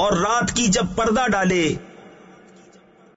اور رات کی جب پردہ ڈالے